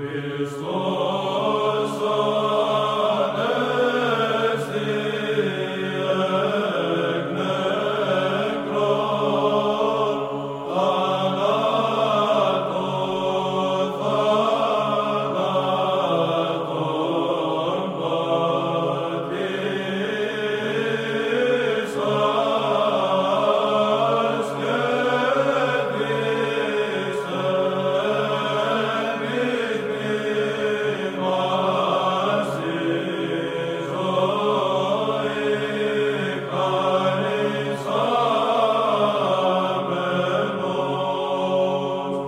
is the